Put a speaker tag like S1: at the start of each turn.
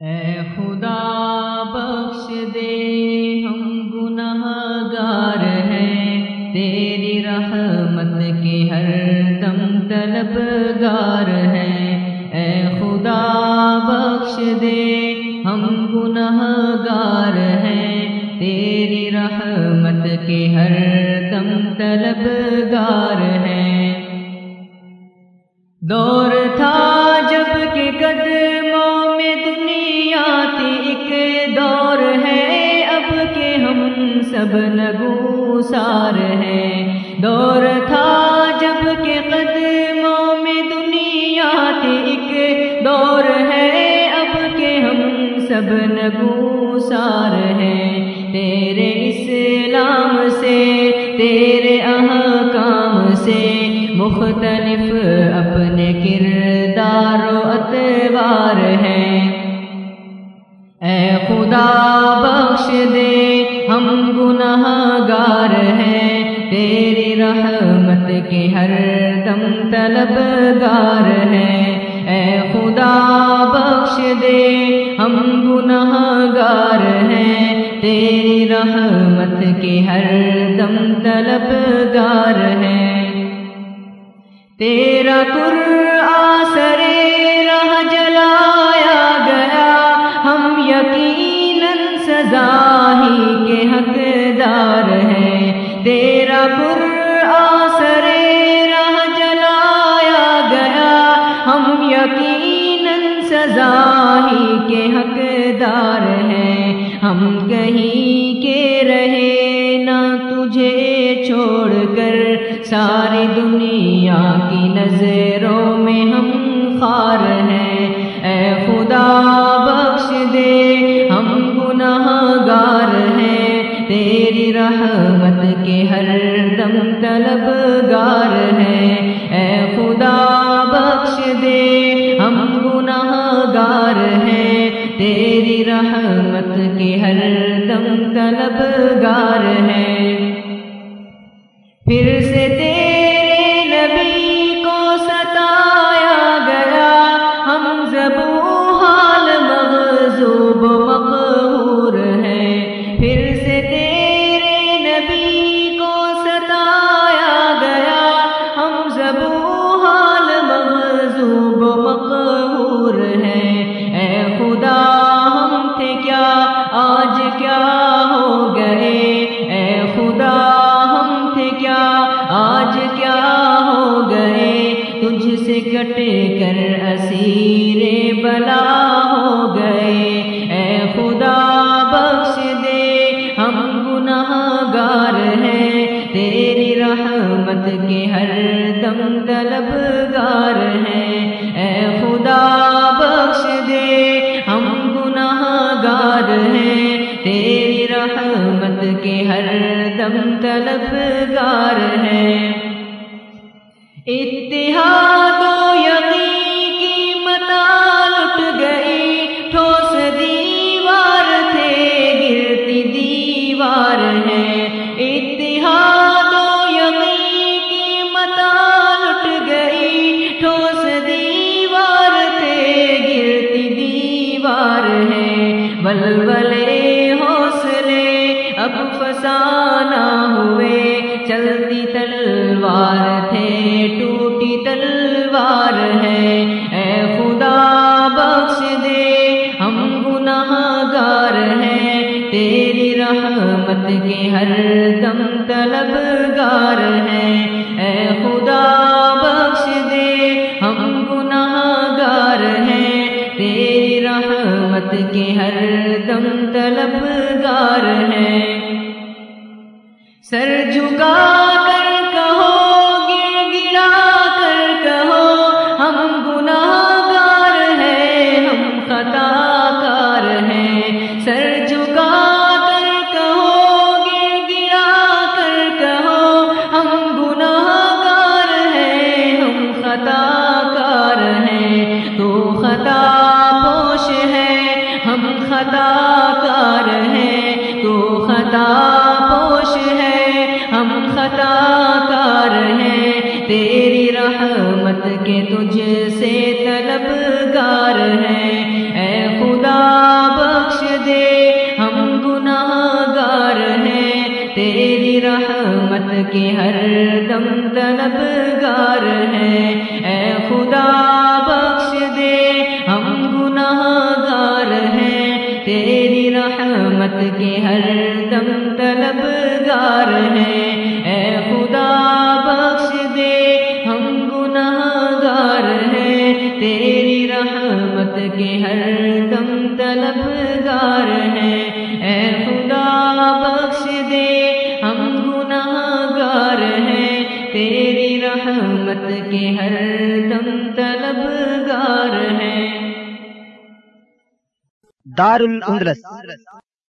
S1: اے خدا، بخش دے، ہم گناہ گار ہیں۔ تیری رحمت کے ہر دم طلب گار ہیں۔ اے خدا، بخش دے، ہم گناہ گار ہیں۔ تیری رحمت کے ہر دم طلب گار ہیں۔ دور سب نگو سار دور تھا جبکہ قدموں میں دنیا تھی ایک۔ دور ہے اب کہ ہم سب نگو سار ہیں۔ تیرے اسلام سے، تیرے احکام سے مختلف اپنے کردار و اتوار ہیں۔ اے خدا گناہ گار ہیں تیری رحمت کے ہر دم طلب گار ہیں اے خدا، بخش دے، ہم گناہ گار ہیں۔ تیری رحمت کے ہر دم طلب گار ہیں۔ تیرا آسر کے رہے نہ تجھے چھوڑ کر ساری دنیا کی نظروں میں ہم خار ہیں۔ اے خدا، بخش دے، ہم گناہ گار ہیں۔ تیری رحمت کے ہر دم طلب گار ہیں۔ طلبگار ہیں پھر تجھ سے کٹ کر اسیر بلا ہو گئے۔ اے خدا، بخش دے، ہم گناہ گار ہیں۔ تیری رحمت کے ہر دم طلب گار ہیں۔ اے خدا، بخش دے، ہم گناہ گار ہیں۔ تیری رحمت کے ہر دم طلب گار ہیں۔ اتحاد فسانہ ہوئے، چلتی تلوار تھے، ٹوٹی تلوار ہے۔ اے خدا، بخش دے، ہم گناہ گار ہیں۔ تیری رحمت کے ہر دم طلبگار جھکا کر کہو گر گرا کر کہو، ہم گناہ گار ہیں، ہم خطا کار ہیں۔ سر جھکا کر کہو گر گرا کر کہو، ہم گناہ گار ہیں، ہم خطا کار ہیں۔ تو خطا پوش ہے، ہم خطا کار ہیں۔ تو خطا رحمت کے تجھ سے طلبگار ہیں۔ اے خدا، بخش دے، ہم گناہ گار ہیں۔ تیری رحمت کے ہر دم طلبگار ہیں۔ اے خدا، بخش دے، ہم گناہ گار ہیں۔ تیری رحمت کے ہر دم طلبگار ہیں۔ اے خدا تیری رحمت کے ہر دم طلبگار ہیں۔ اے خدا، بخش دے، ہم گناہ گار ہیں۔ تیری رحمت کے ہر دم طلبگار ہیں۔
S2: دار الاندلس